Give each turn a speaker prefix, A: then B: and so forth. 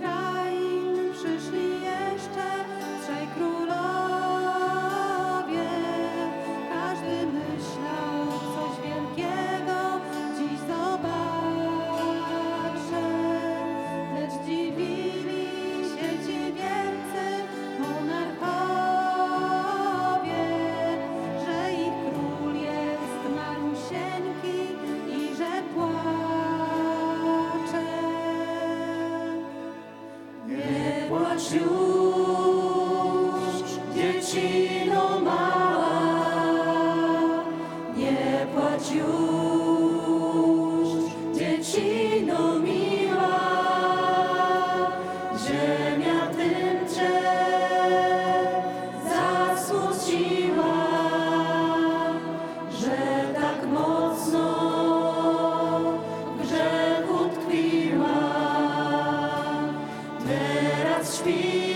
A: wschodnich Nie płacz Speak.